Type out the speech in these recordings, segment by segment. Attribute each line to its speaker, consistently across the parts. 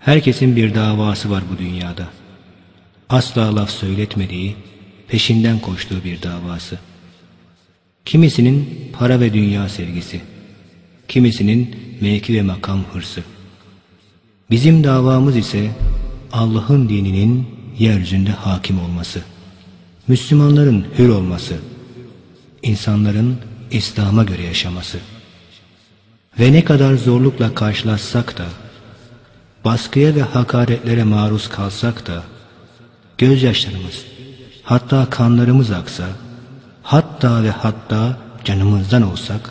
Speaker 1: Herkesin bir davası var bu dünyada. Asla laf söyletmediği, peşinden koştuğu bir davası. Kimisinin para ve dünya sevgisi, kimisinin mevki ve makam hırsı. Bizim davamız ise Allah'ın dininin yeryüzünde hakim olması, Müslümanların hür olması, insanların İslam'a göre yaşaması. Ve ne kadar zorlukla karşılaşsak da, baskıya ve hakaretlere maruz kalsak da, gözyaşlarımız, hatta kanlarımız aksa, hatta ve hatta canımızdan olsak,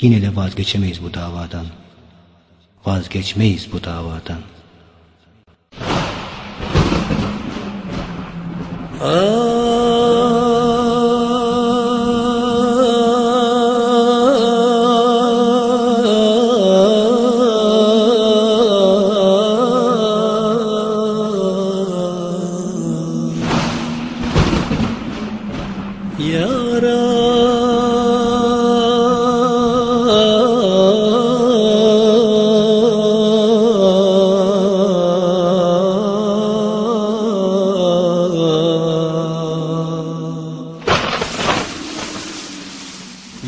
Speaker 1: yine de vazgeçemeyiz bu davadan. Vazgeçmeyiz bu davadan.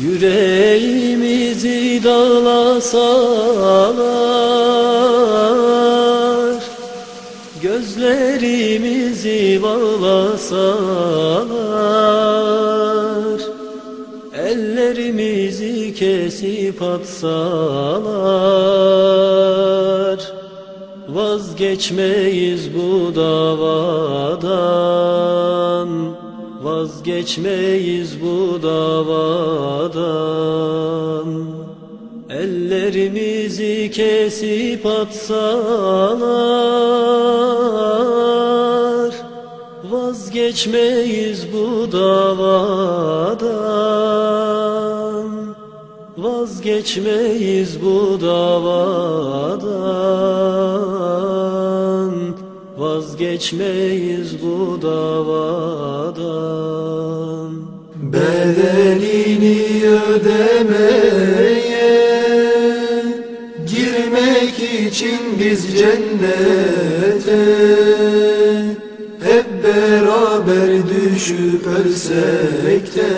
Speaker 2: Yüreğimizi dağlasalar Gözlerimizi bağlasalar kesip atsalar. Vazgeçmeyiz bu davadan. Vazgeçmeyiz bu davadan. Ellerimizi kesip atsalar. Vazgeçmeyiz bu davadan Vazgeçmeyiz bu davadan. Vazgeçmeyiz bu davadan.
Speaker 3: Bedelini ödemeye Girmek için biz cennete Hep beraber düşüp ölsek de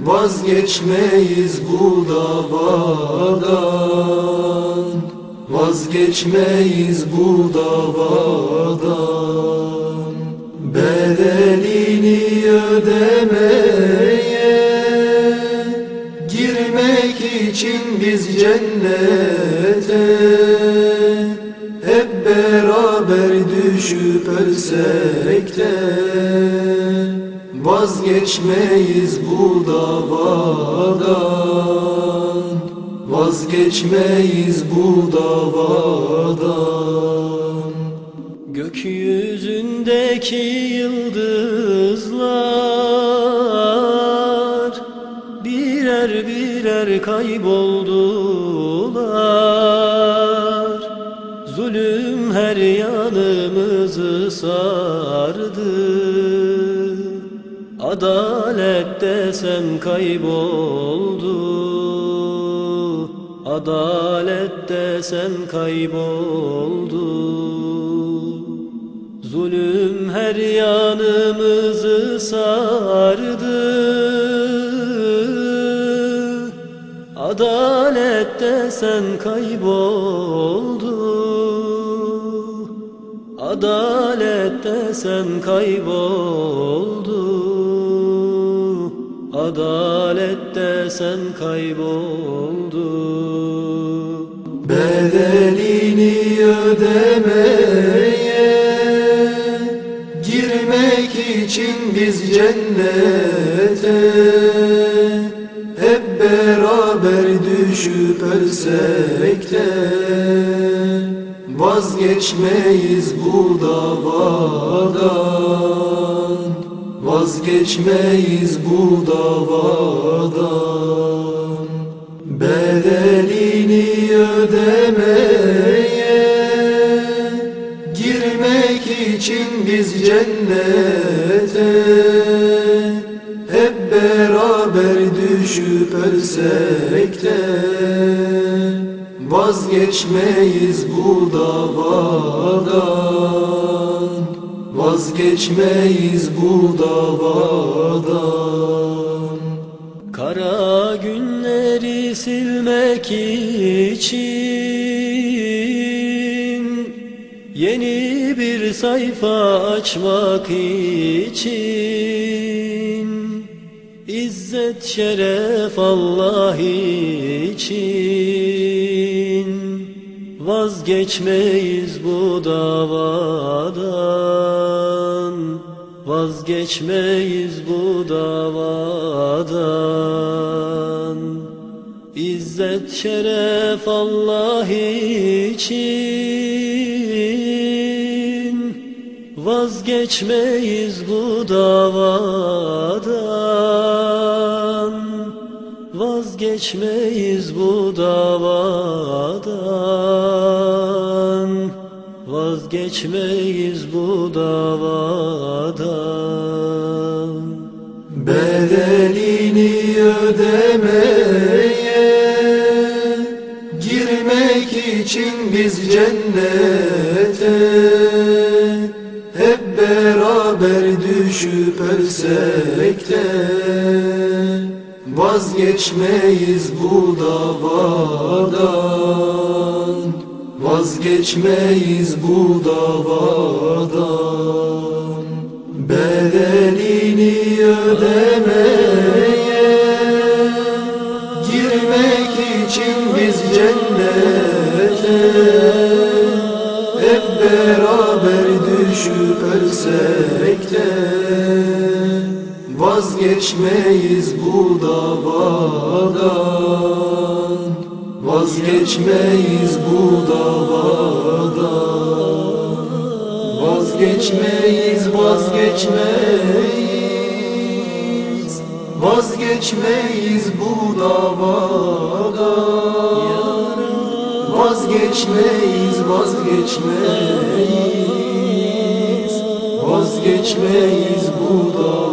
Speaker 3: Vazgeçmeyiz bu davadan. Vazgeçmeyiz bu davadan. Bedelini ödemeye Girmek için biz cennete Hep beraber düşüp ölsek de Vazgeçmeyiz bu davadan. Vazgeçmeyiz bu davadan.
Speaker 2: Gökyüzündeki yıldızlar birer birer kayboldular. Zulüm her yanımızı sardı Adalet desem kayboldu. Adalet desem kayboldu. Zulüm her yanımızı sardı. Adalet desen kayboldu. Adalet desen kayboldu Adalet desen kayboldu
Speaker 3: Bedelini ödemeye Girmek için biz cennete. Hep beraber düşüp ölsek de Vazgeçmeyiz bu davadan Vazgeçmeyiz bu davadan Bedelini ödemeye Girmek için biz cennete Hep beraber düşüp ölsek de Vazgeçmeyiz bu davadan Vazgeçmeyiz bu davadan.
Speaker 2: Kara günleri silmek için Yeni bir sayfa açmak için İzzet şeref Allah için. Vazgeçmeyiz bu davadan Vazgeçmeyiz bu davadan. İzzet şeref Allah için. Vazgeçmeyiz bu davadan. Vazgeçmeyiz bu davadan Vazgeçmeyiz bu davadan
Speaker 3: Bedelini ödemeye Girmek için biz cennete. Hep beraber düşüp ölsek de Vazgeçmeyiz bu davadan Vazgeçmeyiz bu davadan Bedelini ödemeye Girmek için biz cennete Hep beraber düşüp ölsek de Vazgeçmeyiz bu davadan Vazgeçmeyiz bu davadan Vazgeçmeyiz, vazgeçmeyiz. Vazgeçmeyiz bu davadan Vazgeçmeyiz, vazgeçmeyiz. Vazgeçmeyiz bu davadan